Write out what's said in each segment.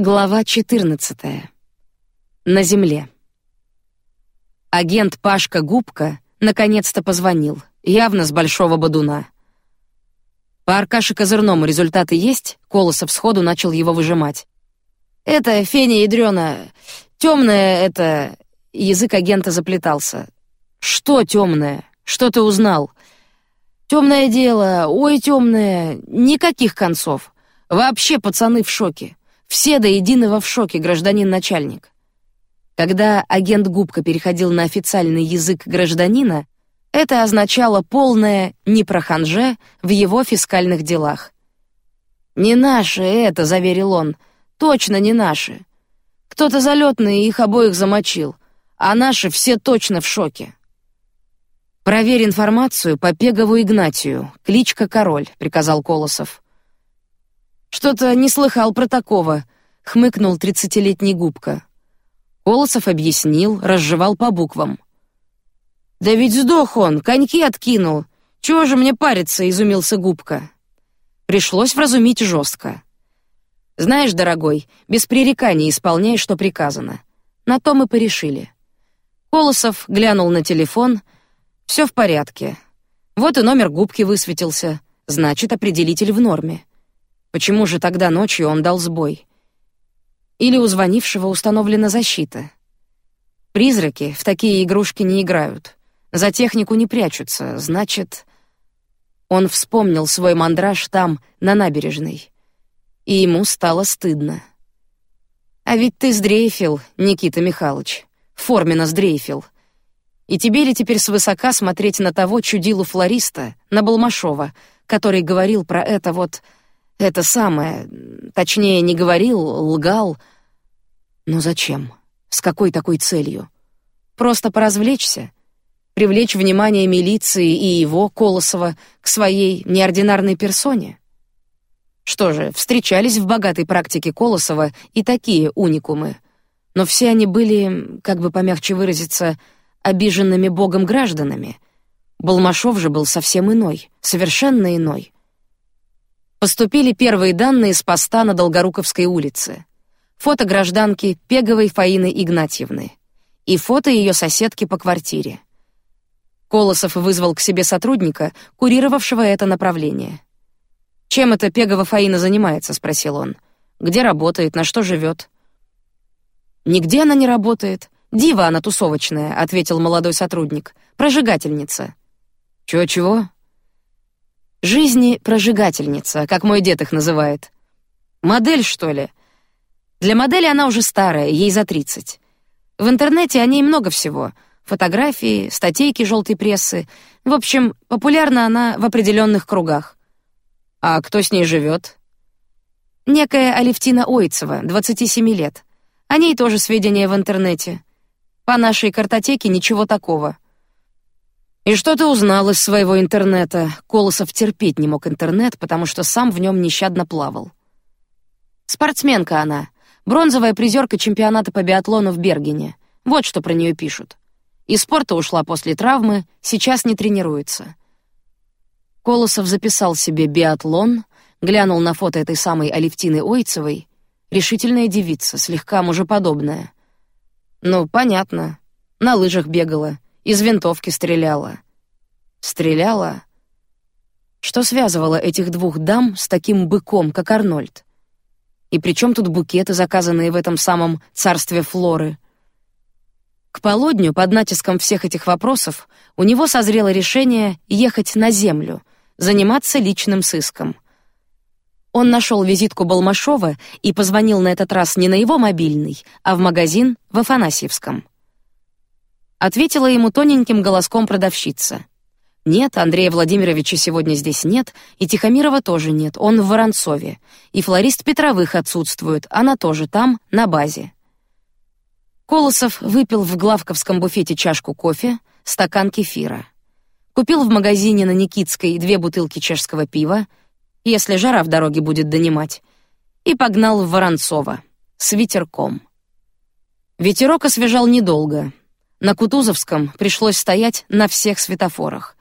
Глава 14. На земле. Агент Пашка Губка наконец-то позвонил, явно с большого бодуна. По Аркаше Козырному результаты есть? Колосов сходу начал его выжимать. Это Феня ядрёна, темное это язык агента заплетался. Что темное? Что ты узнал? Темное дело, ой, темное, никаких концов. Вообще пацаны в шоке. Все до единого в шоке, гражданин начальник. Когда агент Губка переходил на официальный язык гражданина, это означало полное непроханже в его фискальных делах. Не наши это, заверил он, точно не наши. Кто-то залетный их обоих замочил, а наши все точно в шоке. Проверь информацию по Пегову Игнатию, кличка Король, приказал Колосов. Что-то не слыхал про такого, хмыкнул тридцатилетний губка. Колосов объяснил, разжевал по буквам. Да ведь сдох он, коньки откинул. Чего же мне париться, изумился губка. Пришлось вразумить жестко. Знаешь, дорогой, без пререканий исполняй, что приказано. На то мы порешили. Колосов глянул на телефон. Все в порядке. Вот и номер губки высветился. Значит, определитель в норме. Почему же тогда ночью он дал сбой? Или у звонившего установлена защита? Призраки в такие игрушки не играют, за технику не прячутся, значит, он вспомнил свой мандраж там на набережной, и ему стало стыдно. А ведь ты сдрейфил, Никита Михайлович, форменно сдрейфил. И тебе ли теперь свысока смотреть на того чудилу флориста, на Балмашова, который говорил про это вот это самое, точнее, не говорил, лгал. Но зачем? С какой такой целью? Просто поразвлечься, привлечь внимание милиции и его Колосова к своей неординарной персоне. Что же, встречались в богатой практике Колосова и такие уникумы, но все они были, как бы помягче выразиться, обиженными богом гражданами. Балмашов же был совсем иной, совершенно иной. Поступили первые данные с поста на Долгоруковской улице. Фото гражданки Пеговой Фаины Игнатьевны и фото ее соседки по квартире. Колосов вызвал к себе сотрудника, курировавшего это направление. Чем эта Пегова Фаина занимается? – спросил он. Где работает, на что живет? Нигде она не работает. Дива она тусовочная, ответил молодой сотрудник. Прожигательница. Чего чего? Жизни прожигательница, как мой дед их называет. Модель, что ли? Для модели она уже старая, ей за тридцать. В интернете о ней много всего: фотографии, статейки желтой прессы. В общем, популярна она в определенных кругах. А кто с ней живет? Некая Алевтина Ойцева, 27 лет. О ней тоже сведения в интернете. По нашей картотеке ничего такого. И что ты узнал из своего интернета? Колосов терпеть не мог интернет, потому что сам в нем нещадно плавал. Спортсменка она, бронзовая призерка чемпионата по биатлону в Бергене. Вот что про нее пишут. Из спорта ушла после травмы, сейчас не тренируется. Колосов записал себе биатлон, глянул на фото этой самой Алевтины Ойцевой, решительная девица, слегка мужеподобная. Ну, понятно, на лыжах бегала из винтовки стреляла. Стреляла. Что связывало этих двух дам с таким быком, как Арнольд? И при чем тут букеты, заказанные в этом самом царстве Флоры? К полудню, под натиском всех этих вопросов, у него созрело решение ехать на землю, заниматься личным сыском. Он нашел визитку Балмашова и позвонил на этот раз не на его мобильный, а в магазин в Афанасьевском ответила ему тоненьким голоском продавщица. Нет, Андрея Владимировича сегодня здесь нет, и Тихомирова тоже нет, он в Воронцове, и флорист Петровых отсутствует, она тоже там на базе. Колосов выпил в главковском буфете чашку кофе, стакан кефира, купил в магазине на Никитской две бутылки чешского пива, если жара в дороге будет донимать, и погнал в Воронцово с ветерком. Ветерок освежал недолго, на Кутузовском пришлось стоять на всех светофорах.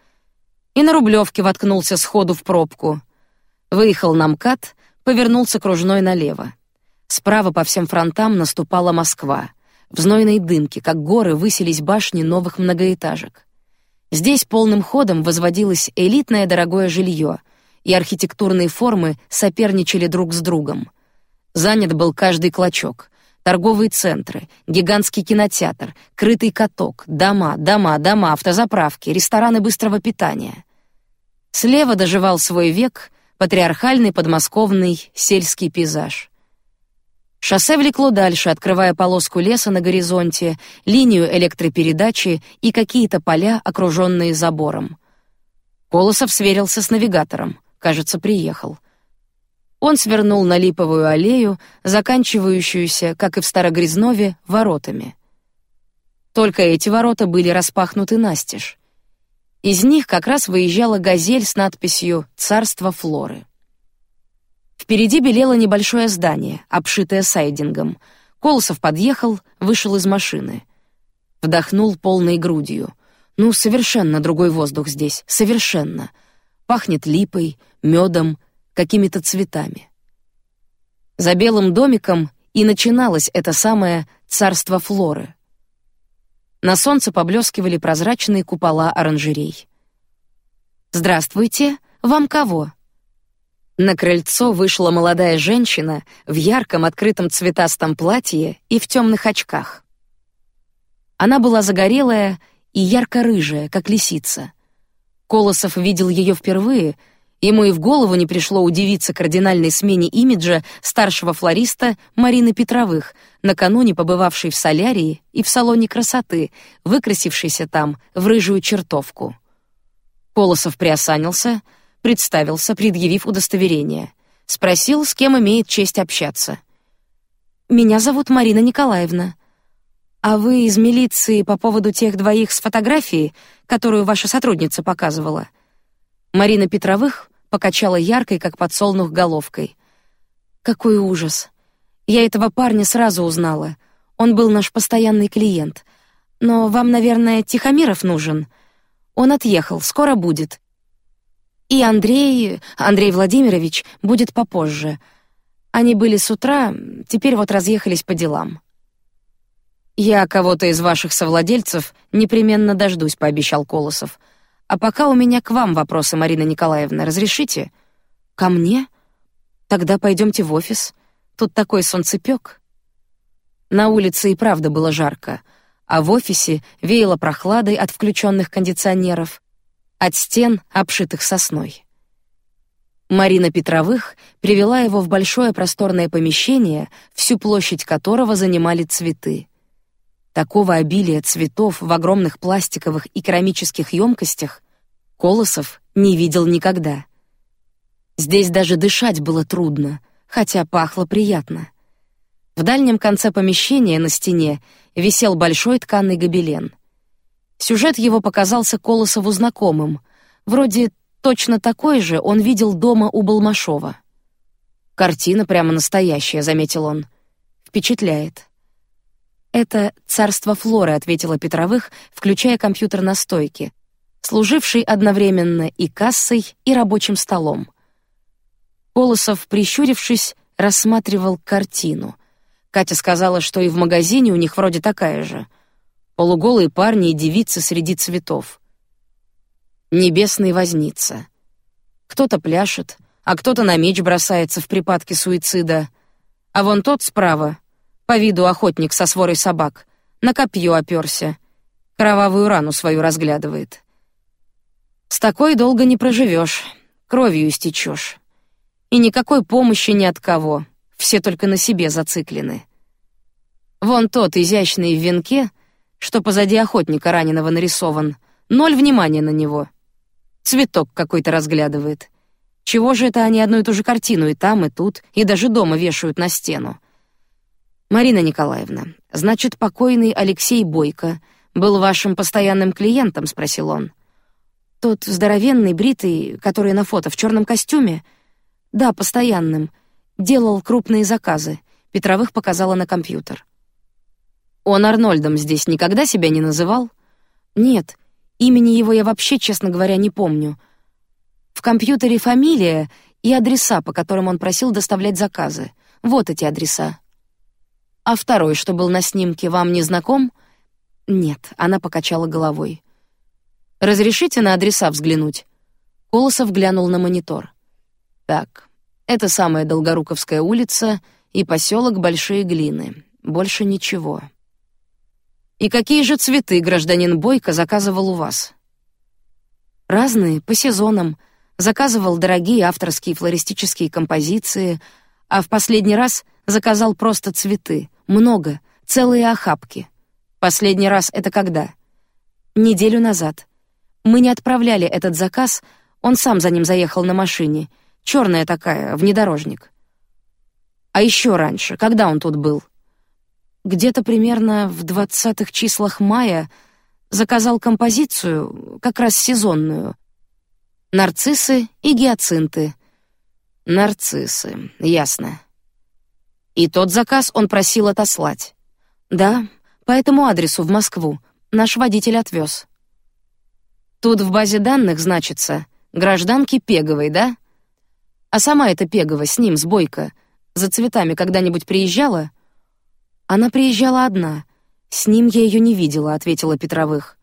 И на Рублевке воткнулся сходу в пробку. Выехал на МКАД, повернулся кружной налево. Справа по всем фронтам наступала Москва. В знойной дымке, как горы, высились башни новых многоэтажек. Здесь полным ходом возводилось элитное дорогое жилье, и архитектурные формы соперничали друг с другом. Занят был каждый клочок. Торговые центры, гигантский кинотеатр, крытый каток, дома, дома, дома, автозаправки, рестораны быстрого питания. Слева доживал свой век патриархальный подмосковный сельский пейзаж. Шоссе влекло дальше, открывая полоску леса на горизонте, линию электропередачи и какие-то поля, окруженные забором. Колосов сверился с навигатором. Кажется, приехал. Он свернул на липовую аллею, заканчивающуюся, как и в Старогрязнове, воротами. Только эти ворота были распахнуты настежь. Из них как раз выезжала газель с надписью «Царство Флоры». Впереди белело небольшое здание, обшитое сайдингом. Колосов подъехал, вышел из машины. Вдохнул полной грудью. Ну, совершенно другой воздух здесь, совершенно. Пахнет липой, медом, какими-то цветами. За белым домиком и начиналось это самое царство Флоры. На солнце поблескивали прозрачные купола оранжерей. Здравствуйте, вам кого? На крыльцо вышла молодая женщина в ярком открытом цветастом платье и в темных очках. Она была загорелая и ярко-рыжая, как лисица. Колосов видел ее впервые. Ему и в голову не пришло удивиться кардинальной смене имиджа старшего флориста Марины Петровых, накануне побывавшей в солярии и в салоне красоты, выкрасившейся там в рыжую чертовку. Колосов приосанился, представился, предъявив удостоверение. Спросил, с кем имеет честь общаться. «Меня зовут Марина Николаевна. А вы из милиции по поводу тех двоих с фотографией, которую ваша сотрудница показывала?» Марина Петровых покачала яркой, как подсолнух, головкой. «Какой ужас! Я этого парня сразу узнала. Он был наш постоянный клиент. Но вам, наверное, Тихомиров нужен. Он отъехал, скоро будет. И Андрей, Андрей Владимирович, будет попозже. Они были с утра, теперь вот разъехались по делам. Я кого-то из ваших совладельцев непременно дождусь, пообещал Колосов. А пока у меня к вам вопросы, Марина Николаевна, разрешите? Ко мне? Тогда пойдемте в офис. Тут такой солнцепек. На улице и правда было жарко, а в офисе веяло прохладой от включенных кондиционеров от стен, обшитых сосной. Марина Петровых привела его в большое просторное помещение, всю площадь которого занимали цветы. Такого обилия цветов в огромных пластиковых и керамических емкостях Колосов не видел никогда. Здесь даже дышать было трудно, хотя пахло приятно. В дальнем конце помещения на стене висел большой тканый гобелен. Сюжет его показался Колосову знакомым. Вроде точно такой же он видел дома у Балмашова. Картина прямо настоящая, заметил он. Впечатляет. Это царство Флоры, ответила Петровых, включая компьютер на стойке, служивший одновременно и кассой, и рабочим столом. Колосов, прищурившись, рассматривал картину. Катя сказала, что и в магазине у них вроде такая же полуголые парни и девицы среди цветов. Небесный возница. Кто-то пляшет, а кто-то на меч бросается в припадке суицида. А вон тот справа, по виду охотник со сворой собак, на копье оперся, кровавую рану свою разглядывает. С такой долго не проживешь, кровью истечешь. И никакой помощи ни от кого, все только на себе зациклены. Вон тот изящный в венке что позади охотника раненого нарисован. Ноль внимания на него. Цветок какой-то разглядывает. Чего же это они одну и ту же картину и там, и тут, и даже дома вешают на стену? Марина Николаевна, значит, покойный Алексей Бойко был вашим постоянным клиентом, спросил он. Тот здоровенный, бритый, который на фото в черном костюме? Да, постоянным. Делал крупные заказы. Петровых показала на компьютер. Он Арнольдом здесь никогда себя не называл? Нет, имени его я вообще, честно говоря, не помню. В компьютере фамилия и адреса, по которым он просил доставлять заказы. Вот эти адреса. А второй, что был на снимке, вам не знаком? Нет, она покачала головой. Разрешите на адреса взглянуть. Колосов глянул на монитор. Так, это самая Долгоруковская улица и поселок Большие Глины. Больше ничего. И какие же цветы гражданин Бойко заказывал у вас? Разные, по сезонам. Заказывал дорогие авторские флористические композиции, а в последний раз заказал просто цветы, много, целые охапки. Последний раз это когда? Неделю назад. Мы не отправляли этот заказ, он сам за ним заехал на машине, черная такая, внедорожник. А еще раньше, когда он тут был? Где-то примерно в двадцатых числах мая заказал композицию, как раз сезонную. Нарциссы и гиацинты. Нарциссы, ясно. И тот заказ он просил отослать. Да, по этому адресу в Москву. Наш водитель отвез. Тут в базе данных значится гражданки Пеговой, да? А сама эта Пегова с ним, с Бойко, за цветами когда-нибудь приезжала? Она приезжала одна. С ним я ее не видела, ответила Петровых.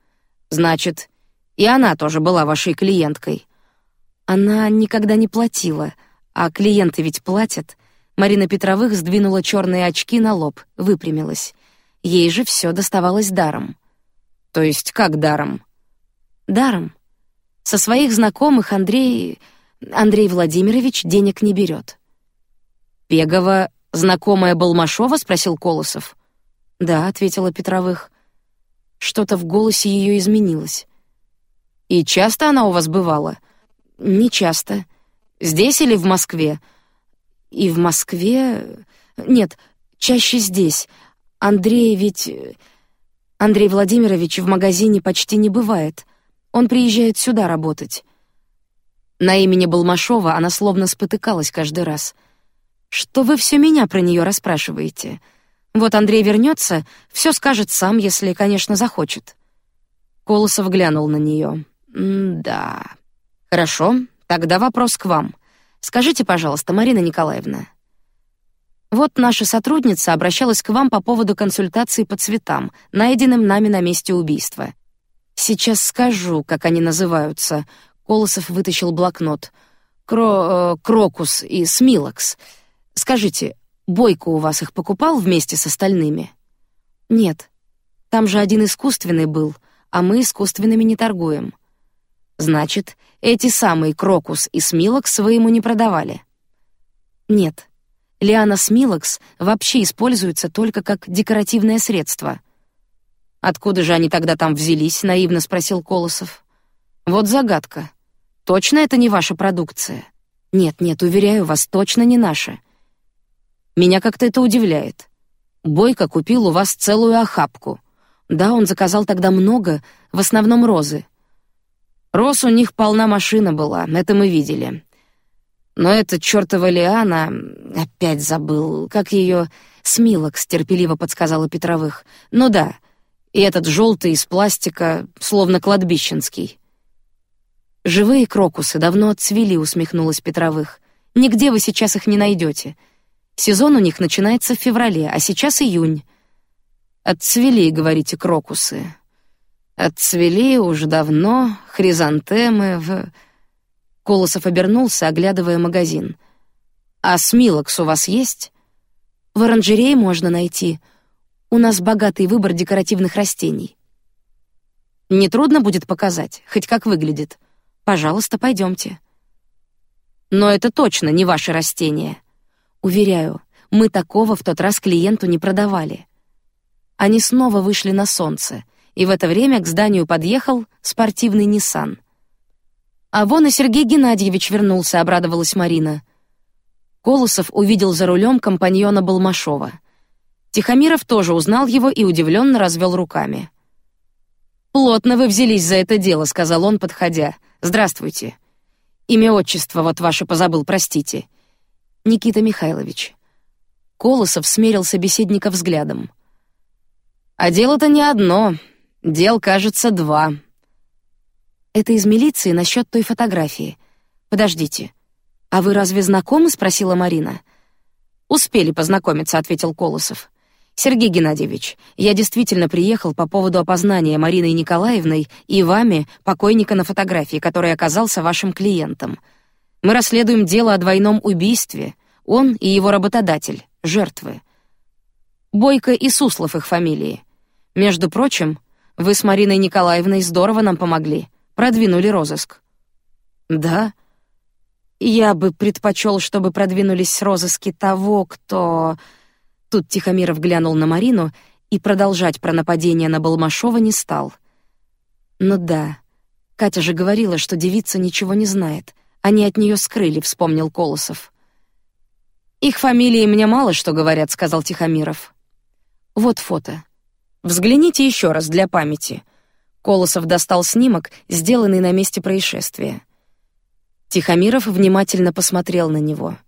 Значит, и она тоже была вашей клиенткой. Она никогда не платила, а клиенты ведь платят. Марина Петровых сдвинула черные очки на лоб, выпрямилась. Ей же все доставалось даром. То есть как даром? Даром. Со своих знакомых Андрей Андрей Владимирович денег не берет. Пегова знакомая Балмашова? спросил Колосов. Да, ответила Петровых. Что-то в голосе ее изменилось. И часто она у вас бывала? Не часто. Здесь или в Москве? И в Москве... Нет, чаще здесь. Андрей ведь... Андрей Владимирович в магазине почти не бывает. Он приезжает сюда работать. На имени Балмашова она словно спотыкалась каждый раз. Что вы все меня про нее расспрашиваете? Вот Андрей вернется, все скажет сам, если, конечно, захочет. Колосов глянул на нее. Да. Хорошо, тогда вопрос к вам. Скажите, пожалуйста, Марина Николаевна. Вот наша сотрудница обращалась к вам по поводу консультации по цветам, найденным нами на месте убийства. Сейчас скажу, как они называются. Колосов вытащил блокнот. Кро, э, крокус и смилакс. Скажите, Бойко у вас их покупал вместе с остальными? Нет. Там же один искусственный был, а мы искусственными не торгуем. Значит, эти самые крокус и смилакс вы ему не продавали? Нет. Лиана смилакс вообще используется только как декоративное средство. Откуда же они тогда там взялись? наивно спросил Колосов. Вот загадка. Точно это не ваша продукция? Нет, нет, уверяю вас, точно не наша. Меня как-то это удивляет. Бойко купил у вас целую охапку. Да, он заказал тогда много, в основном розы. Роз у них полна машина была, это мы видели. Но эта чертова Лиана опять забыл, как ее Смилок терпеливо подсказала Петровых. Ну да, и этот желтый из пластика, словно кладбищенский. Живые крокусы давно отцвели, усмехнулась Петровых. Нигде вы сейчас их не найдете. Сезон у них начинается в феврале, а сейчас июнь. Отцвели, говорите, крокусы. Отцвели уже давно хризантемы в... Колосов обернулся, оглядывая магазин. А смилокс у вас есть? В оранжерее можно найти. У нас богатый выбор декоративных растений. Не трудно будет показать, хоть как выглядит. Пожалуйста, пойдемте. Но это точно не ваши растения. Уверяю, мы такого в тот раз клиенту не продавали. Они снова вышли на солнце и в это время к зданию подъехал спортивный Ниссан. А вон и Сергей Геннадьевич вернулся, обрадовалась Марина. Колосов увидел за рулем компаньона Балмашова. Тихомиров тоже узнал его и удивленно развел руками. Плотно вы взялись за это дело, сказал он, подходя. Здравствуйте. Имя отчество вот ваше позабыл, простите. Никита Михайлович. Колосов смерил собеседника взглядом. А дело-то не одно. Дел, кажется, два. Это из милиции насчет той фотографии. Подождите. А вы разве знакомы? спросила Марина. Успели познакомиться, ответил Колосов. Сергей Геннадьевич, я действительно приехал по поводу опознания Марины Николаевной и вами покойника на фотографии, который оказался вашим клиентом. Мы расследуем дело о двойном убийстве. Он и его работодатель, жертвы. Бойко и Суслов их фамилии. Между прочим, вы с Мариной Николаевной здорово нам помогли, продвинули розыск. Да. Я бы предпочел, чтобы продвинулись розыски того, кто Тут Тихомиров глянул на Марину и продолжать про нападение на Балмашова не стал. Ну да, Катя же говорила, что девица ничего не знает. Они от нее скрыли, вспомнил Колосов. Их фамилии мне мало что говорят, сказал Тихомиров. Вот фото. Взгляните еще раз для памяти. Колосов достал снимок, сделанный на месте происшествия. Тихомиров внимательно посмотрел на него.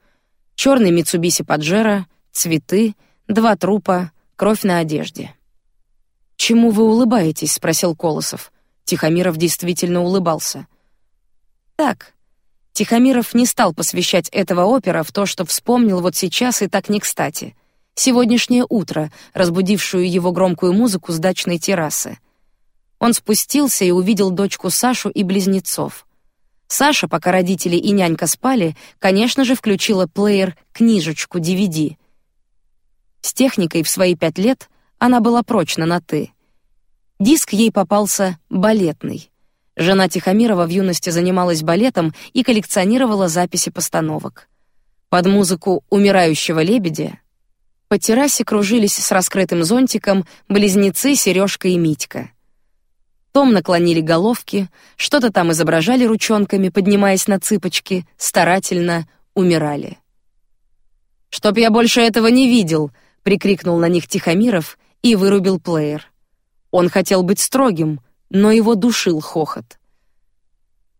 Черный Митсубиси Паджеро, цветы, Два трупа, кровь на одежде. Чему вы улыбаетесь? – спросил Колосов. Тихомиров действительно улыбался. Так. Тихомиров не стал посвящать этого опера в то, что вспомнил вот сейчас и так не кстати. Сегодняшнее утро, разбудившую его громкую музыку с дачной террасы. Он спустился и увидел дочку Сашу и близнецов. Саша, пока родители и нянька спали, конечно же, включила плеер книжечку DVD с техникой в свои пять лет она была прочно на ты. Диск ей попался балетный. Жена Тихомирова в юности занималась балетом и коллекционировала записи постановок. Под музыку умирающего лебедя по террасе кружились с раскрытым зонтиком близнецы Сережка и Митька. Том наклонили головки, что-то там изображали ручонками, поднимаясь на цыпочки, старательно умирали. Чтоб я больше этого не видел, прикрикнул на них Тихомиров и вырубил плеер. Он хотел быть строгим, но его душил хохот.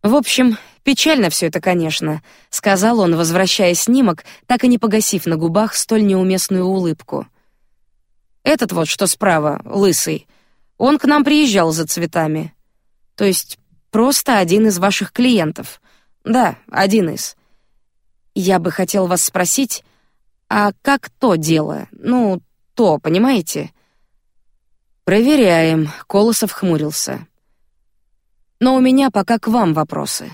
В общем, печально все это, конечно, сказал он, возвращая снимок, так и не погасив на губах столь неуместную улыбку. Этот вот, что справа, лысый, он к нам приезжал за цветами. То есть просто один из ваших клиентов. Да, один из. Я бы хотел вас спросить, а как то дело? Ну, то, понимаете? Проверяем. Колосов хмурился. Но у меня пока к вам вопросы.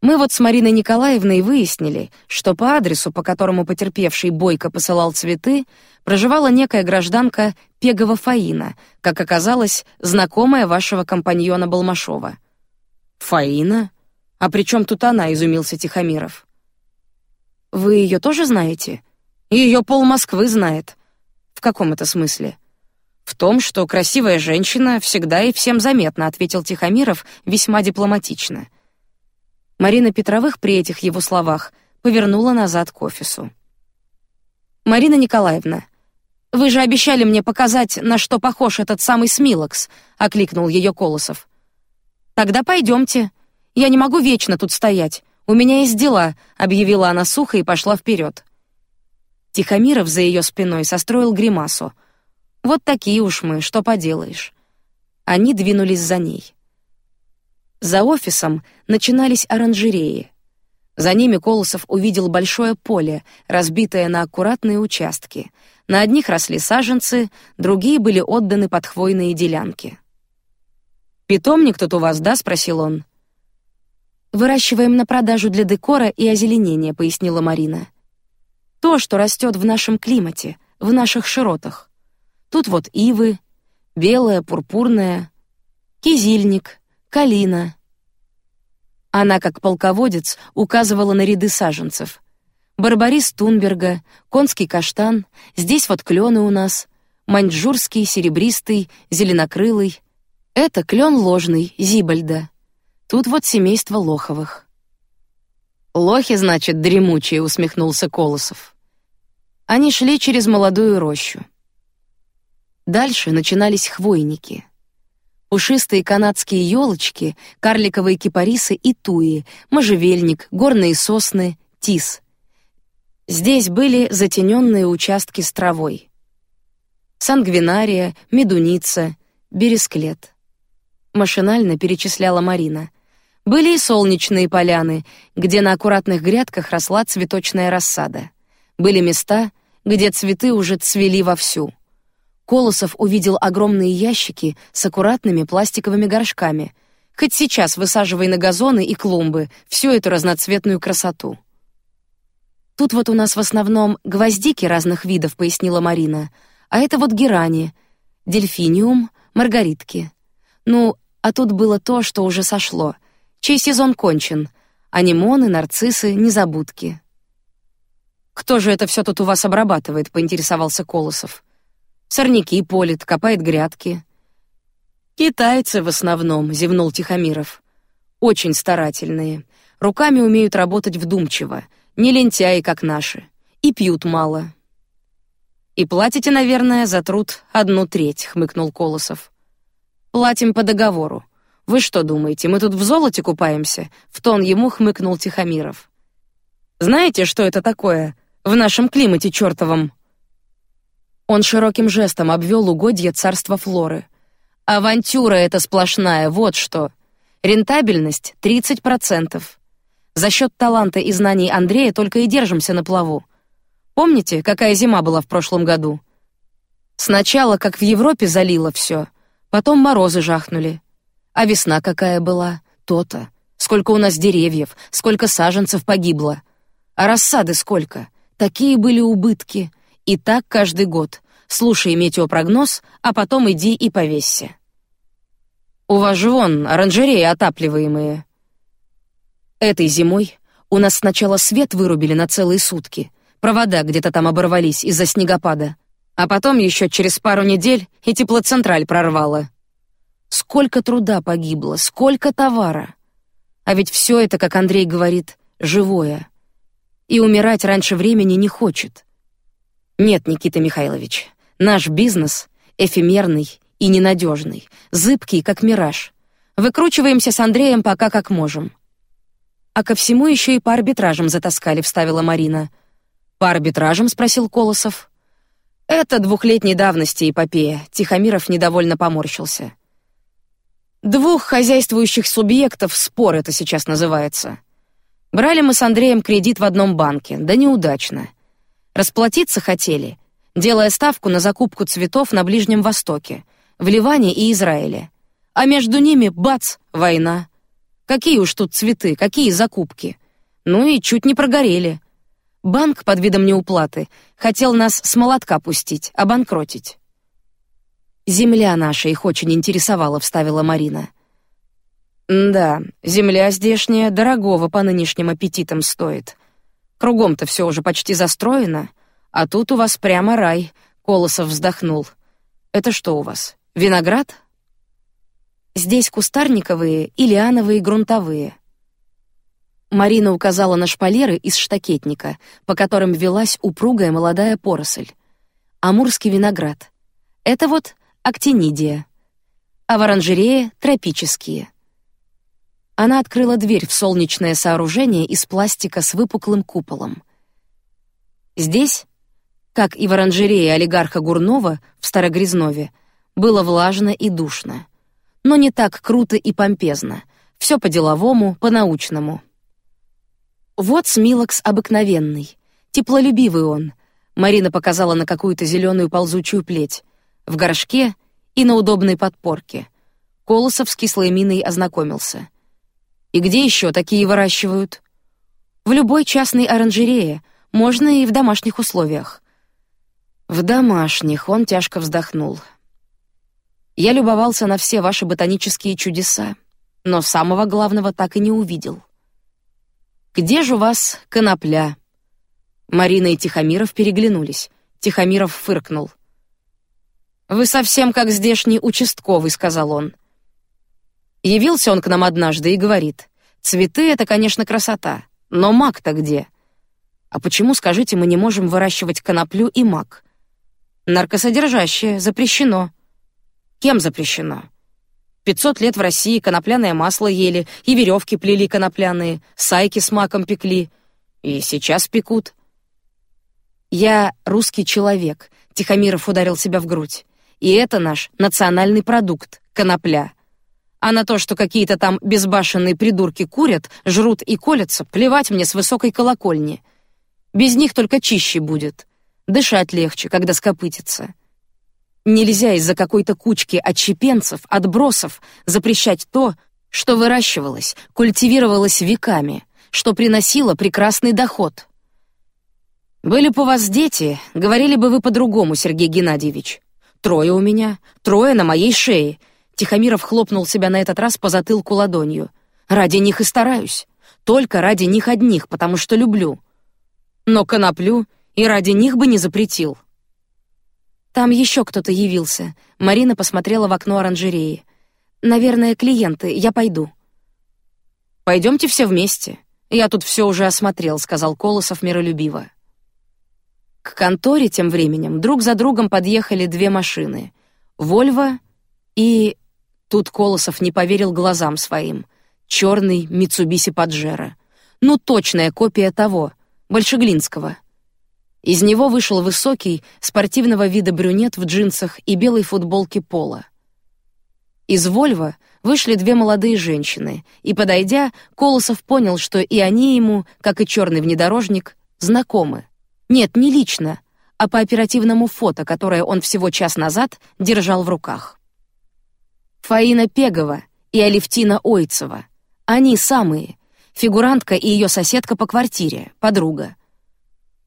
Мы вот с Мариной Николаевной выяснили, что по адресу, по которому потерпевший Бойко посылал цветы, проживала некая гражданка Пегова Фаина, как оказалось, знакомая вашего компаньона Балмашова. Фаина? А при чем тут она? изумился Тихомиров. Вы ее тоже знаете? Ее пол Москвы знает. В каком это смысле? В том, что красивая женщина всегда и всем заметна, ответил Тихомиров весьма дипломатично. Марина Петровых при этих его словах повернула назад к офису. Марина Николаевна, вы же обещали мне показать, на что похож этот самый Смилокс, окликнул ее Колосов. Тогда пойдемте. Я не могу вечно тут стоять. У меня есть дела, объявила она сухо и пошла вперед. Тихомиров за ее спиной состроил гримасу. Вот такие уж мы, что поделаешь. Они двинулись за ней. За офисом начинались оранжереи. За ними Колосов увидел большое поле, разбитое на аккуратные участки. На одних росли саженцы, другие были отданы под хвойные делянки. Питомник тут у вас, да? спросил он. Выращиваем на продажу для декора и озеленения, пояснила Марина. То, что растет в нашем климате, в наших широтах. Тут вот ивы, белая, пурпурная, кизильник, калина. Она, как полководец, указывала на ряды саженцев. Барбарис Тунберга, конский каштан, здесь вот клены у нас, маньчжурский, серебристый, зеленокрылый. Это клен ложный, зибальда. Тут вот семейство лоховых. Лохи, значит, дремучие, усмехнулся Колосов. Они шли через молодую рощу. Дальше начинались хвойники. Пушистые канадские елочки, карликовые кипарисы и туи, можжевельник, горные сосны, тис. Здесь были затененные участки с травой. Сангвинария, медуница, бересклет. Машинально перечисляла Марина. Были и солнечные поляны, где на аккуратных грядках росла цветочная рассада. Были места, где цветы уже цвели вовсю. Колосов увидел огромные ящики с аккуратными пластиковыми горшками. Хоть сейчас высаживай на газоны и клумбы всю эту разноцветную красоту. Тут вот у нас в основном гвоздики разных видов, пояснила Марина. А это вот герани, дельфиниум, маргаритки. Ну, а тут было то, что уже сошло. Чей сезон кончен? Анимоны, нарциссы, незабудки. Кто же это все тут у вас обрабатывает? поинтересовался Колосов. Сорняки полит, копает грядки. Китайцы в основном, зевнул Тихомиров. Очень старательные, руками умеют работать вдумчиво, не лентяи, как наши, и пьют мало. И платите, наверное, за труд одну треть, хмыкнул Колосов. Платим по договору. Вы что думаете, мы тут в золоте купаемся? В тон ему хмыкнул Тихомиров. Знаете, что это такое? в нашем климате чертовом. Он широким жестом обвел угодья царства Флоры. Авантюра это сплошная, вот что. Рентабельность 30%. За счет таланта и знаний Андрея только и держимся на плаву. Помните, какая зима была в прошлом году? Сначала, как в Европе, залило все, потом морозы жахнули. А весна какая была? То-то. Сколько у нас деревьев, сколько саженцев погибло. А рассады сколько? Такие были убытки. И так каждый год. Слушай метеопрогноз, а потом иди и повесься. У вас же вон оранжереи отапливаемые. Этой зимой у нас сначала свет вырубили на целые сутки, провода где-то там оборвались из-за снегопада, а потом еще через пару недель и теплоцентраль прорвало. Сколько труда погибло, сколько товара. А ведь все это, как Андрей говорит, живое и умирать раньше времени не хочет. Нет, Никита Михайлович, наш бизнес эфемерный и ненадежный, зыбкий, как мираж. Выкручиваемся с Андреем пока как можем. А ко всему еще и по арбитражам затаскали, вставила Марина. По арбитражам спросил Колосов. Это двухлетней давности эпопея. Тихомиров недовольно поморщился. Двух хозяйствующих субъектов спор это сейчас называется. Брали мы с Андреем кредит в одном банке, да неудачно. Расплатиться хотели, делая ставку на закупку цветов на Ближнем Востоке, в Ливане и Израиле. А между ними бац, война. Какие уж тут цветы, какие закупки. Ну и чуть не прогорели. Банк под видом неуплаты хотел нас с молотка пустить, обанкротить. Земля наша их очень интересовала, вставила Марина. Да, земля здешняя дорогого по нынешним аппетитам стоит. Кругом-то все уже почти застроено, а тут у вас прямо рай. Колосов вздохнул. Это что у вас? Виноград? Здесь кустарниковые и лиановые грунтовые. Марина указала на шпалеры из штакетника, по которым велась упругая молодая поросль. Амурский виноград. Это вот актинидия. А в оранжерее тропические. Она открыла дверь в солнечное сооружение из пластика с выпуклым куполом. Здесь, как и в оранжерее олигарха Гурнова в Старогрязнове, было влажно и душно, но не так круто и помпезно. Все по-деловому, по-научному. Вот Смилокс обыкновенный, теплолюбивый он. Марина показала на какую-то зеленую ползучую плеть в горшке и на удобной подпорке. Колосов с кислой миной ознакомился. И где еще такие выращивают? В любой частной оранжерее, можно и в домашних условиях. В домашних он тяжко вздохнул. Я любовался на все ваши ботанические чудеса, но самого главного так и не увидел. Где же у вас конопля? Марина и Тихомиров переглянулись. Тихомиров фыркнул. Вы совсем как здешний участковый, сказал он. Явился он к нам однажды и говорит: "Цветы это, конечно, красота, но мак-то где? А почему, скажите, мы не можем выращивать коноплю и мак? Наркосодержащее запрещено. Кем запрещено? Пятьсот лет в России конопляное масло ели и веревки плели конопляные, сайки с маком пекли, и сейчас пекут. Я русский человек. Тихомиров ударил себя в грудь. И это наш национальный продукт конопля. А на то, что какие-то там безбашенные придурки курят, жрут и колятся, плевать мне с высокой колокольни. Без них только чище будет. Дышать легче, когда скопытится. Нельзя из-за какой-то кучки отщепенцев, отбросов запрещать то, что выращивалось, культивировалось веками, что приносило прекрасный доход. Были бы у вас дети, говорили бы вы по-другому, Сергей Геннадьевич. Трое у меня, трое на моей шее. Тихомиров хлопнул себя на этот раз по затылку ладонью. Ради них и стараюсь, только ради них одних, потому что люблю. Но коноплю и ради них бы не запретил. Там еще кто-то явился. Марина посмотрела в окно оранжереи. Наверное, клиенты. Я пойду. Пойдемте все вместе. Я тут все уже осмотрел, сказал Колосов миролюбиво. К конторе тем временем друг за другом подъехали две машины: Вольво и тут Колосов не поверил глазам своим. Черный Митсубиси Паджеро. Ну точная копия того Большеглинского. Из него вышел высокий, спортивного вида брюнет в джинсах и белой футболке пола. Из Вольво вышли две молодые женщины, и подойдя, Колосов понял, что и они ему, как и черный внедорожник, знакомы. Нет, не лично, а по оперативному фото, которое он всего час назад держал в руках. Фаина Пегова и Алевтина Ойцева. Они самые. Фигурантка и ее соседка по квартире, подруга.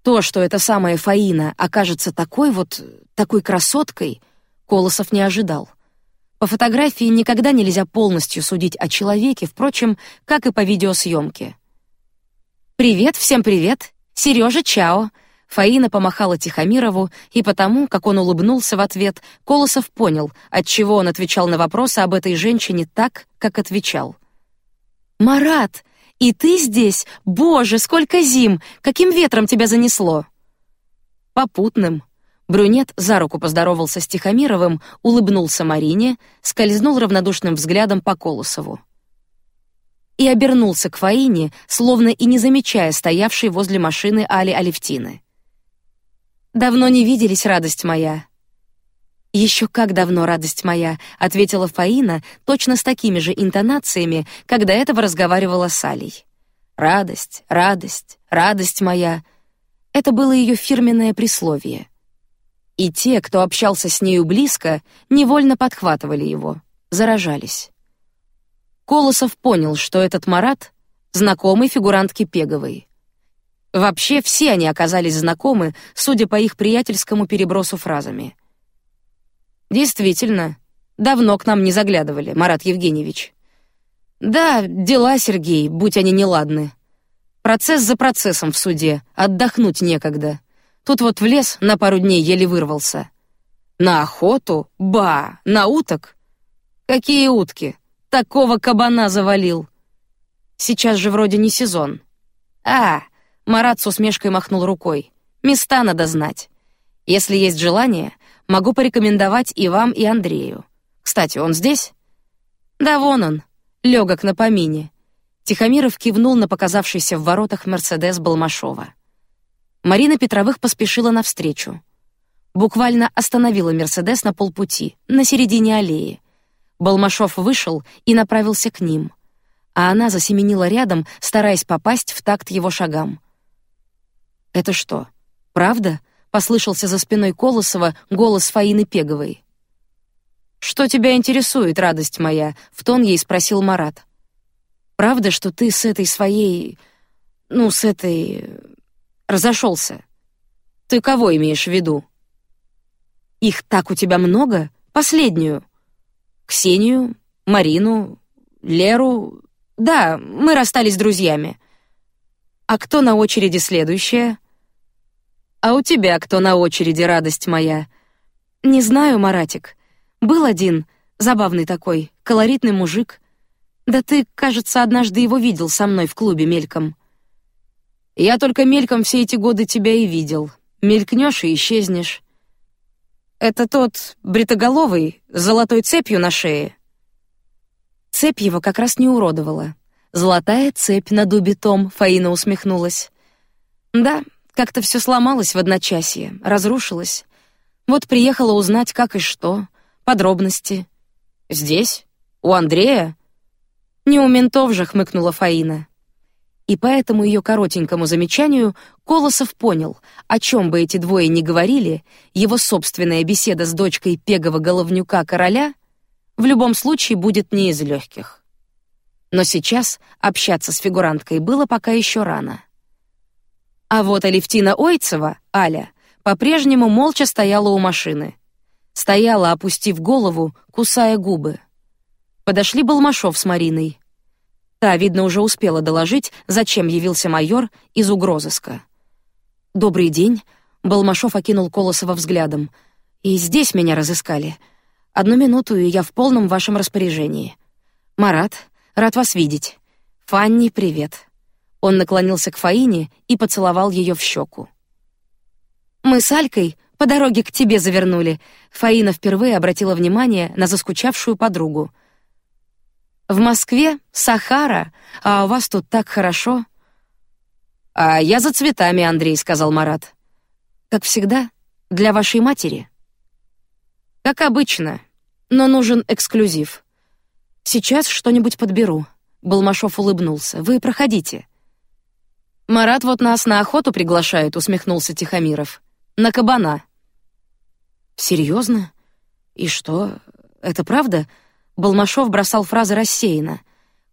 То, что эта самая Фаина окажется такой вот, такой красоткой, Колосов не ожидал. По фотографии никогда нельзя полностью судить о человеке, впрочем, как и по видеосъемке. Привет, всем привет, Сережа, чао. Фаина помахала Тихомирову, и потому, как он улыбнулся в ответ, Колосов понял, от чего он отвечал на вопросы об этой женщине так, как отвечал. Марат, и ты здесь? Боже, сколько зим! Каким ветром тебя занесло? Попутным, Брюнет за руку поздоровался с Тихомировым, улыбнулся Марине, скользнул равнодушным взглядом по Колосову и обернулся к Фаине, словно и не замечая стоявшей возле машины Али Алевтины. Давно не виделись, радость моя. Еще как давно, радость моя, ответила Фаина, точно с такими же интонациями, когда этого разговаривала с Алей. Радость, радость, радость моя. Это было ее фирменное присловие и те, кто общался с нею близко, невольно подхватывали его, заражались. Колосов понял, что этот Марат знакомый фигурантки Пеговой. Вообще все они оказались знакомы, судя по их приятельскому перебросу фразами. Действительно, давно к нам не заглядывали, Марат Евгеньевич. Да, дела, Сергей, будь они неладны. Процесс за процессом в суде, отдохнуть некогда. Тут вот в лес на пару дней еле вырвался. На охоту? Ба, на уток? Какие утки? Такого кабана завалил. Сейчас же вроде не сезон. А, Марат с усмешкой махнул рукой. Места надо знать. Если есть желание, могу порекомендовать и вам, и Андрею. Кстати, он здесь? Да вон он, легок на помине. Тихомиров кивнул на показавшийся в воротах Мерседес Балмашова. Марина Петровых поспешила навстречу. Буквально остановила Мерседес на полпути, на середине аллеи. Балмашов вышел и направился к ним, а она засеменила рядом, стараясь попасть в такт его шагам. Это что, правда? Послышался за спиной Колосова голос Фаины Пеговой. Что тебя интересует, радость моя? В тон ей спросил Марат. Правда, что ты с этой своей, ну, с этой разошелся. Ты кого имеешь в виду? Их так у тебя много? Последнюю. Ксению, Марину, Леру. Да, мы расстались друзьями. А кто на очереди следующая? А у тебя кто на очереди, радость моя? Не знаю, Маратик. Был один, забавный такой, колоритный мужик. Да ты, кажется, однажды его видел со мной в клубе мельком. Я только мельком все эти годы тебя и видел. Мелькнешь и исчезнешь. Это тот бритоголовый с золотой цепью на шее. Цепь его как раз не уродовала. Золотая цепь на дубе том. Фаина усмехнулась. Да, как-то все сломалось в одночасье, разрушилось. Вот приехала узнать, как и что, подробности. Здесь, у Андрея. Не у ментов же, хмыкнула Фаина. и по этому ее коротенькому замечанию Колосов понял, о чем бы эти двое ни говорили, его собственная беседа с дочкой пегого головнюка короля в любом случае будет не из легких. Но сейчас общаться с фигуранткой было пока еще рано. А вот Алевтина Ойцева, Аля, по-прежнему молча стояла у машины. Стояла, опустив голову, кусая губы. Подошли Балмашов с Мариной. Та, видно, уже успела доложить, зачем явился майор из угрозыска. Добрый день, Балмашов окинул Колосова взглядом. И здесь меня разыскали. Одну минуту, и я в полном вашем распоряжении. Марат, рад вас видеть. Фанни, привет. Он наклонился к Фаине и поцеловал ее в щеку. Мы с Алькой по дороге к тебе завернули. Фаина впервые обратила внимание на заскучавшую подругу. В Москве Сахара, а у вас тут так хорошо. А я за цветами, Андрей, сказал Марат. Как всегда, для вашей матери. Как обычно, но нужен эксклюзив. Сейчас что-нибудь подберу. Балмашов улыбнулся. Вы проходите. Марат вот нас на охоту приглашает, усмехнулся Тихомиров. На кабана. Серьезно? И что? Это правда? Балмашов бросал фразы рассеянно.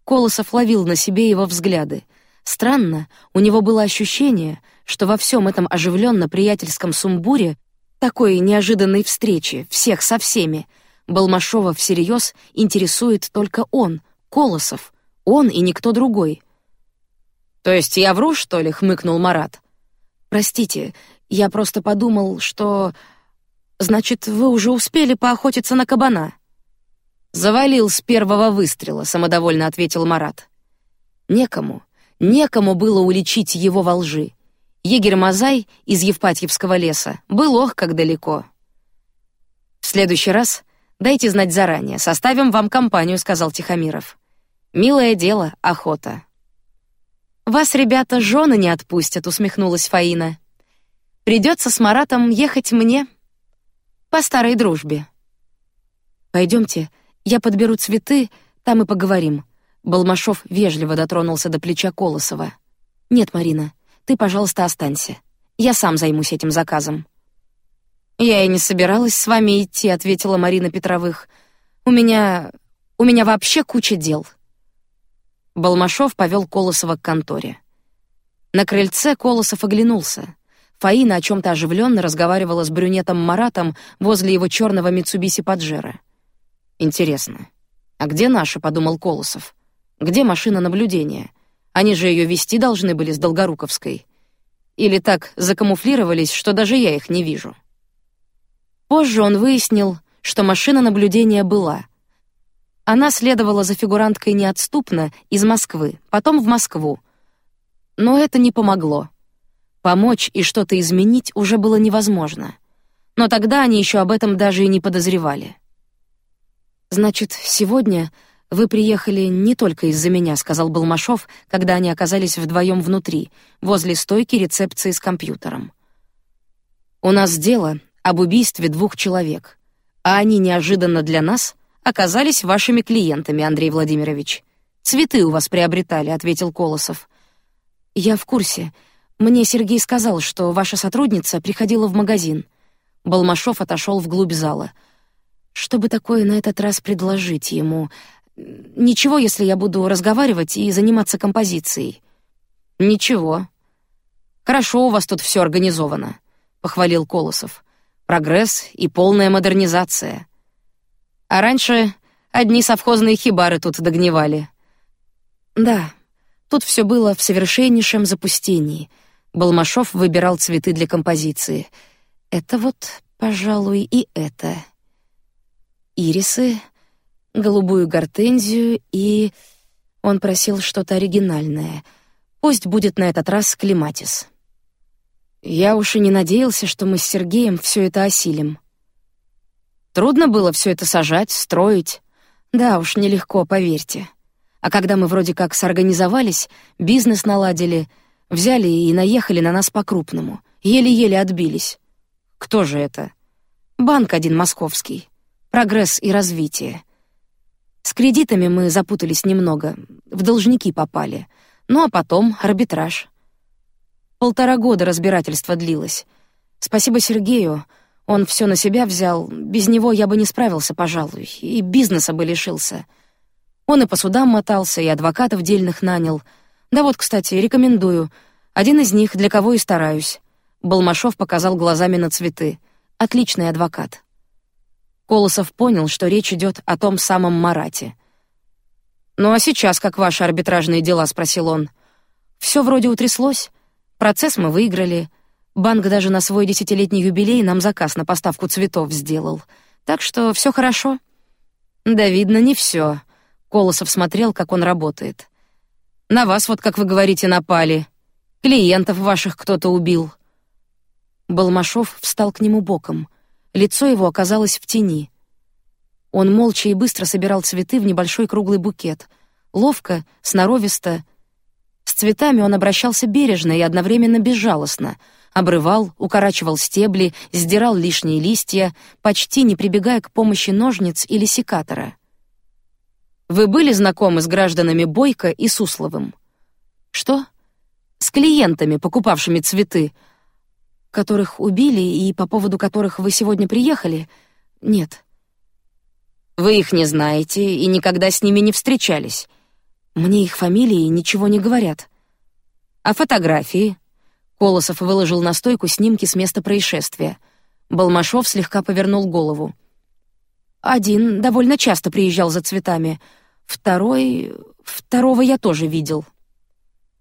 Колосов ловил на себе его взгляды. Странно, у него было ощущение, что во всем этом оживленно приятельском сумбуре, такой неожиданной встречи всех со всеми, Балмашова всерьез интересует только он, Колосов, он и никто другой. То есть я вру, что ли? хмыкнул Марат. Простите, я просто подумал, что, значит, вы уже успели поохотиться на кабана. Завалил с первого выстрела, самодовольно ответил Марат. Некому, некому было уличить его во лжи. Егерь Мазай из Евпатьевского леса был ох как далеко. В следующий раз дайте знать заранее, составим вам компанию, сказал Тихомиров. Милое дело, охота. Вас, ребята, жены не отпустят, усмехнулась Фаина. Придется с Маратом ехать мне по старой дружбе. Пойдемте, я подберу цветы, там и поговорим. Балмашов вежливо дотронулся до плеча Колосова. Нет, Марина, ты, пожалуйста, останься. Я сам займусь этим заказом. Я и не собиралась с вами идти, ответила Марина Петровых. У меня, у меня вообще куча дел. Балмашов повел Колосова к конторе. На крыльце Колосов оглянулся. Фаина о чем-то оживленно разговаривала с брюнетом Маратом возле его черного Митсубиси Паджеро. Интересно, а где наша? подумал Колосов. Где машина наблюдения? Они же ее вести должны были с Долгоруковской. Или так закамуфлировались, что даже я их не вижу. Позже он выяснил, что машина наблюдения была. Она следовала за фигуранткой неотступно из Москвы, потом в Москву. Но это не помогло. Помочь и что-то изменить уже было невозможно. Но тогда они еще об этом даже и не подозревали. Значит, сегодня вы приехали не только из-за меня, сказал Балмашов, когда они оказались вдвоем внутри, возле стойки рецепции с компьютером. У нас дело об убийстве двух человек, а они неожиданно для нас оказались вашими клиентами, Андрей Владимирович. Цветы у вас приобретали, ответил Колосов. Я в курсе. Мне Сергей сказал, что ваша сотрудница приходила в магазин. Балмашов отошел вглубь зала. Чтобы такое на этот раз предложить ему? Ничего, если я буду разговаривать и заниматься композицией. Ничего. Хорошо у вас тут все организовано, похвалил Колосов. Прогресс и полная модернизация. А раньше одни совхозные хибары тут догнивали. Да, тут все было в совершеннейшем запустении. Балмашов выбирал цветы для композиции. Это вот, пожалуй, и это ирисы, голубую гортензию и... Он просил что-то оригинальное. Пусть будет на этот раз клематис. Я уж и не надеялся, что мы с Сергеем все это осилим. Трудно было все это сажать, строить. Да уж, нелегко, поверьте. А когда мы вроде как сорганизовались, бизнес наладили, взяли и наехали на нас по-крупному, еле-еле отбились. Кто же это? Банк один московский прогресс и развитие. С кредитами мы запутались немного, в должники попали, Ну а потом арбитраж. Полтора года разбирательство длилось. Спасибо Сергею, он все на себя взял. Без него я бы не справился, пожалуй, и бизнеса бы лишился. Он и по судам мотался, и адвокатов дельных нанял. Да вот, кстати, рекомендую. Один из них, для кого и стараюсь. Балмашов показал глазами на цветы. Отличный адвокат. Колосов понял, что речь идет о том самом Марате. Ну а сейчас как ваши арбитражные дела? спросил он. Все вроде утряслось. Процесс мы выиграли. Банк даже на свой десятилетний юбилей нам заказ на поставку цветов сделал. Так что все хорошо. Да видно не все. Колосов смотрел, как он работает. На вас вот, как вы говорите, напали. Клиентов ваших кто-то убил. Балмашов встал к нему боком. Лицо его оказалось в тени. Он молча и быстро собирал цветы в небольшой круглый букет, ловко, сноровисто. С цветами он обращался бережно и одновременно безжалостно обрывал, укорачивал стебли, сдирал лишние листья, почти не прибегая к помощи ножниц или секатора. Вы были знакомы с гражданами Бойко и Сусловым? Что? С клиентами, покупавшими цветы, которых убили и по поводу которых вы сегодня приехали? Нет. Вы их не знаете и никогда с ними не встречались. Мне их фамилии ничего не говорят. А фотографии? Колосов выложил на стойку снимки с места происшествия. Балмашов слегка повернул голову. Один довольно часто приезжал за цветами. Второй... Второго я тоже видел.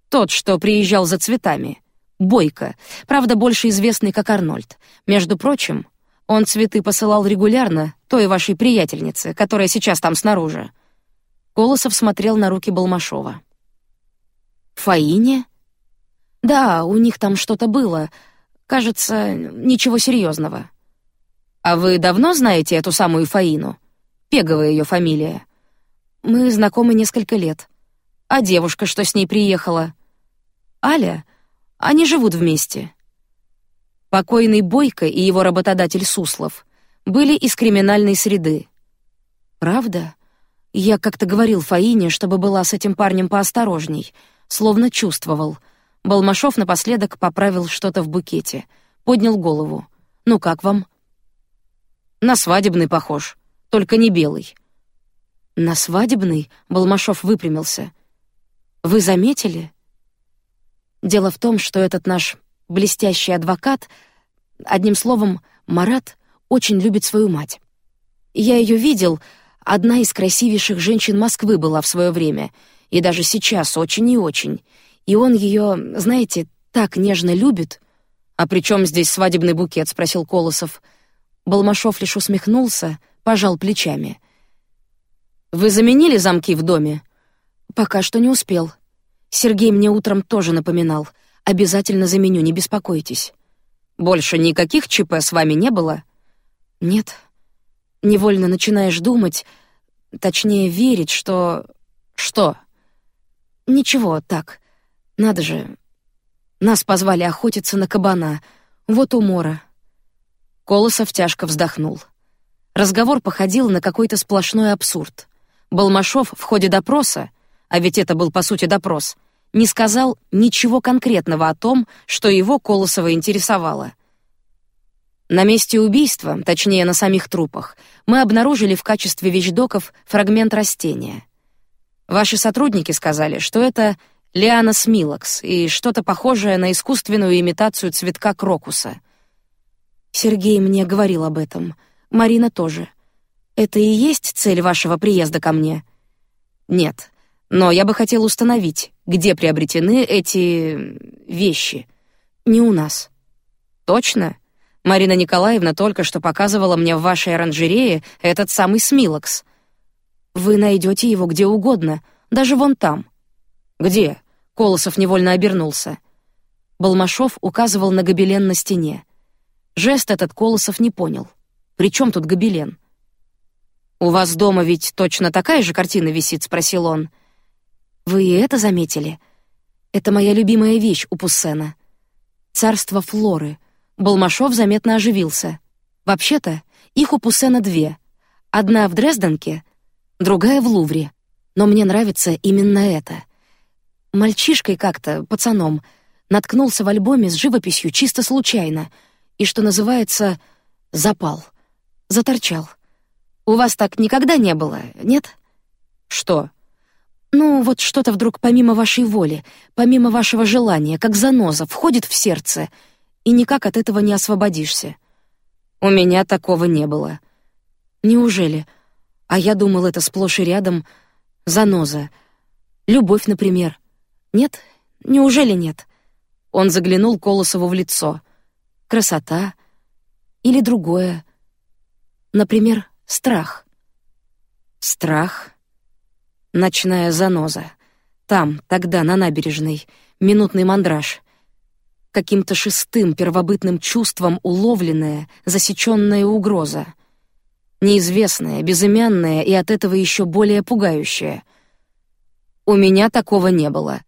Тот, что приезжал за цветами. Бойко, правда, больше известный как Арнольд. Между прочим, он цветы посылал регулярно той вашей приятельнице, которая сейчас там снаружи. Колосов смотрел на руки Балмашова. Фаине? Да, у них там что-то было. Кажется, ничего серьезного. А вы давно знаете эту самую Фаину? Пеговая ее фамилия. Мы знакомы несколько лет. А девушка, что с ней приехала? Аля. Они живут вместе. Покойный Бойко и его работодатель Суслов были из криминальной среды. Правда? Я как-то говорил Фаине, чтобы была с этим парнем поосторожней, словно чувствовал — Балмашов напоследок поправил что-то в букете, поднял голову. Ну как вам? На свадебный похож, только не белый. На свадебный Балмашов выпрямился. Вы заметили? Дело в том, что этот наш блестящий адвокат, одним словом, Марат, очень любит свою мать. Я ее видел, одна из красивейших женщин Москвы была в свое время, и даже сейчас очень и очень. И он ее, знаете, так нежно любит. А при чем здесь свадебный букет? спросил Колосов. Балмашов лишь усмехнулся, пожал плечами. Вы заменили замки в доме? Пока что не успел. Сергей мне утром тоже напоминал. Обязательно заменю, не беспокойтесь. Больше никаких ЧП с вами не было? Нет. Невольно начинаешь думать, точнее верить, что что? Ничего, так. Надо же, нас позвали охотиться на кабана. Вот умора. Колосов тяжко вздохнул. Разговор походил на какой-то сплошной абсурд. Балмашов в ходе допроса, а ведь это был по сути допрос, не сказал ничего конкретного о том, что его Колосова интересовало. На месте убийства, точнее на самих трупах, мы обнаружили в качестве вещдоков фрагмент растения. Ваши сотрудники сказали, что это Лиана смилакс и что-то похожее на искусственную имитацию цветка крокуса. Сергей мне говорил об этом. Марина тоже. Это и есть цель вашего приезда ко мне? Нет. Но я бы хотел установить, где приобретены эти вещи. Не у нас. Точно? Марина Николаевна только что показывала мне в вашей оранжерее этот самый смилакс. Вы найдете его где угодно, даже вон там. Где? Колосов невольно обернулся. Балмашов указывал на гобелен на стене. Жест этот Колосов не понял. При чем тут гобелен? У вас дома ведь точно такая же картина висит, спросил он. Вы и это заметили? Это моя любимая вещь у Пуссена. Царство Флоры. Балмашов заметно оживился. Вообще-то их у Пуссена две. Одна в Дрезденке, другая в Лувре. Но мне нравится именно это. мальчишкой как-то, пацаном, наткнулся в альбоме с живописью чисто случайно и, что называется, запал, заторчал. У вас так никогда не было, нет? Что? Ну, вот что-то вдруг помимо вашей воли, помимо вашего желания, как заноза, входит в сердце, и никак от этого не освободишься. У меня такого не было. Неужели? А я думал, это сплошь и рядом заноза. Любовь, например. Нет? Неужели нет? Он заглянул Колосову в лицо. Красота или другое. Например, страх. Страх. Ночная заноза. Там, тогда, на набережной, минутный мандраж. Каким-то шестым первобытным чувством уловленная, засеченная угроза. Неизвестная, безымянная и от этого еще более пугающая. У меня такого не было.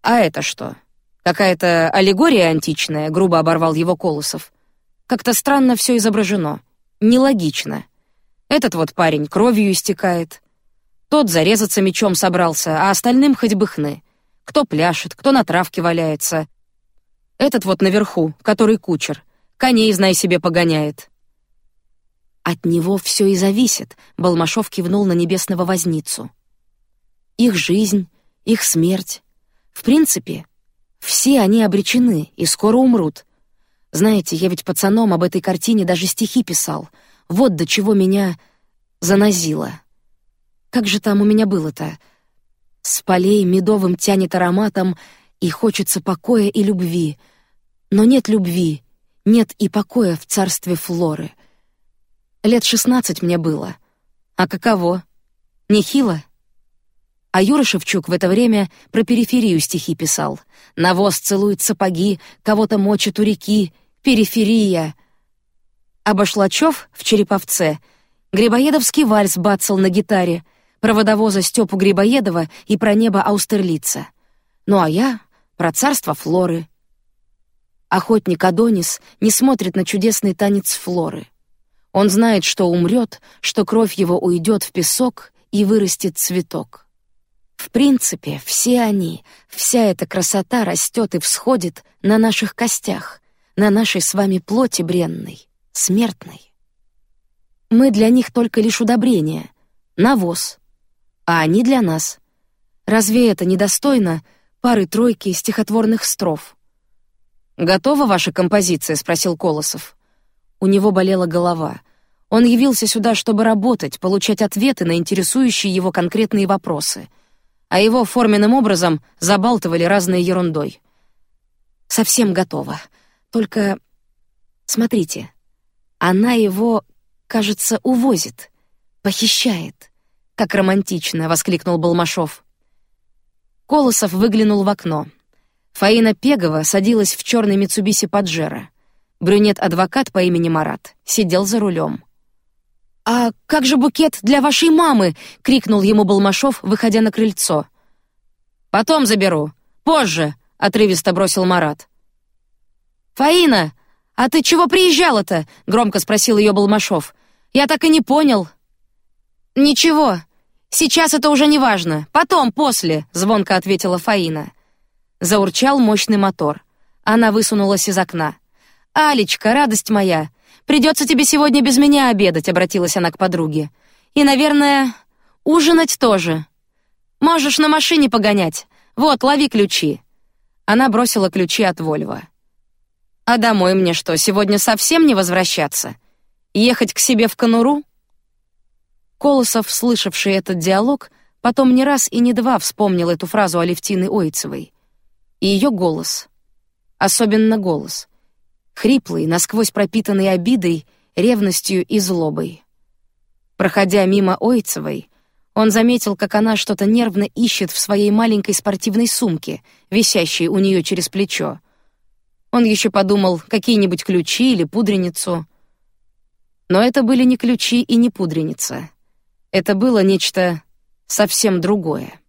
А это что? Какая-то аллегория античная, грубо оборвал его Колосов. Как-то странно все изображено, нелогично. Этот вот парень кровью истекает, тот зарезаться мечом собрался, а остальным хоть бы хны. Кто пляшет, кто на травке валяется. Этот вот наверху, который кучер, коней, знай себе, погоняет. От него все и зависит. Балмашов кивнул на небесного возницу. Их жизнь, их смерть. В принципе, все они обречены и скоро умрут. Знаете, я ведь пацаном об этой картине даже стихи писал. Вот до чего меня занозило. Как же там у меня было-то? С полей медовым тянет ароматом, и хочется покоя и любви. Но нет любви, нет и покоя в царстве Флоры. Лет шестнадцать мне было. А каково? Нехило? А Юра Шевчук в это время про периферию стихи писал. Навоз целует сапоги, кого-то мочит у реки, периферия. А Башлачев в Череповце Грибоедовский вальс бацал на гитаре — про водовоза Степу Грибоедова и про небо Аустерлица. Ну а я про царство Флоры. Охотник Адонис не смотрит на чудесный танец Флоры. Он знает, что умрет, что кровь его уйдет в песок и вырастет цветок. В принципе, все они, вся эта красота растет и всходит на наших костях, на нашей с вами плоти бренной, смертной. Мы для них только лишь удобрение, навоз, а они для нас. Разве это недостойно пары-тройки стихотворных строф? Готова ваша композиция? – спросил Колосов. У него болела голова. Он явился сюда, чтобы работать, получать ответы на интересующие его конкретные вопросы, а его форменным образом забалтывали разной ерундой. Совсем готова. Только смотрите, она его, кажется, увозит, похищает. Как романтично, воскликнул Балмашов. Колосов выглянул в окно. Фаина Пегова садилась в черный Митсубиси Паджеро. Брюнет-адвокат по имени Марат сидел за рулем. А как же букет для вашей мамы? крикнул ему Балмашов, выходя на крыльцо. Потом заберу, позже, отрывисто бросил Марат. Фаина, а ты чего приезжала-то? громко спросил ее Балмашов. Я так и не понял. Ничего, сейчас это уже не важно. Потом, после, звонко ответила Фаина. Заурчал мощный мотор. Она высунулась из окна. Алечка, радость моя, придется тебе сегодня без меня обедать, обратилась она к подруге. И, наверное, ужинать тоже. Можешь на машине погонять. Вот, лови ключи. Она бросила ключи от Вольво. А домой мне что, сегодня совсем не возвращаться? Ехать к себе в конуру? Колосов, слышавший этот диалог, потом не раз и не два вспомнил эту фразу Алевтины Ойцевой. И ее голос, особенно голос, хриплый, насквозь пропитанный обидой, ревностью и злобой. Проходя мимо Ойцевой, он заметил, как она что-то нервно ищет в своей маленькой спортивной сумке, висящей у нее через плечо. Он еще подумал, какие-нибудь ключи или пудреницу. Но это были не ключи и не пудреница. Это было нечто совсем другое.